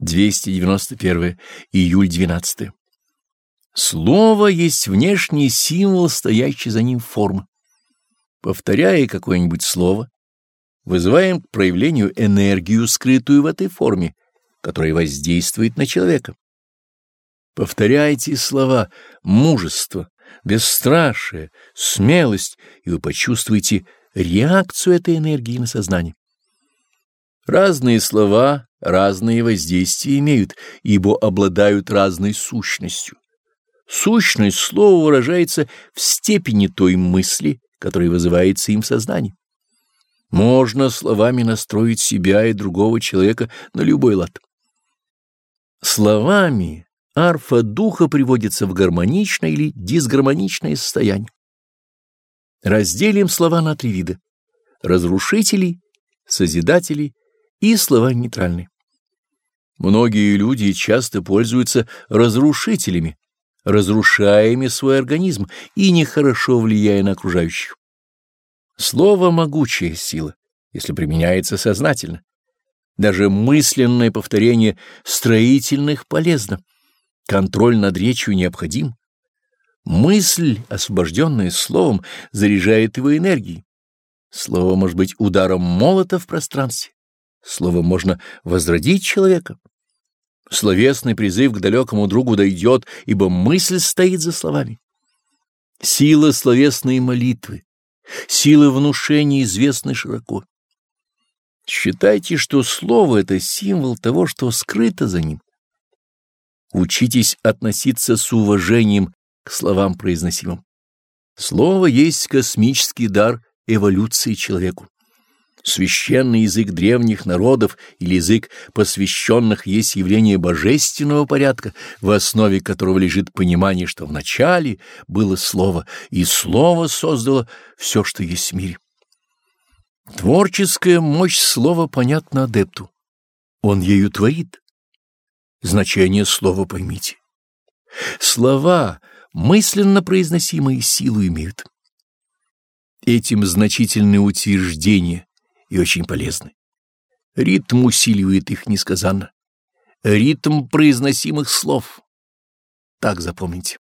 291. Июль 12. Слово есть внешний символ, стоящий за ним формы. Повторяя какое-нибудь слово, вызываем к проявлению энергию, скрытую в этой форме, которая воздействует на человека. Повторяйте слова «мужество», «бесстрашие», «смелость», и вы почувствуете реакцию этой энергии на сознание. Разные слова разные воздействия имеют, ибо обладают разной сущностью. Сущность слова выражается в степени той мысли, которая вызывается им в сознании. Можно словами настроить себя и другого человека на любой лад. Словами арфа духа приводится в гармоничное или дисгармоничное состояние. Разделим слова на три вида — разрушителей, созидателей и слова нейтральные. Многие люди часто пользуются разрушителями, разрушаями свой организм и нехорошо влияя на окружающих. Слово — могучая сила, если применяется сознательно. Даже мысленное повторение строительных полезно. Контроль над речью необходим. Мысль, освобожденная словом, заряжает его энергией. Слово может быть ударом молота в пространстве. Словом можно возродить человека. Словесный призыв к далекому другу дойдет, ибо мысль стоит за словами. Сила словесной молитвы, сила внушения известны широко. Считайте, что слово — это символ того, что скрыто за ним. Учитесь относиться с уважением к словам произносимым. Слово есть космический дар эволюции человеку. Священный язык древних народов или язык посвященных есть явление божественного порядка, в основе которого лежит понимание, что вначале было слово, и слово создало все, что есть в мире. Творческая мощь слова понятна адепту. Он ею творит. Значение слова поймите. Слова, мысленно произносимые, силу имеют. Этим значительные утверждения и очень полезны. Ритм усиливает их несказанно. Ритм произносимых слов. Так запомните.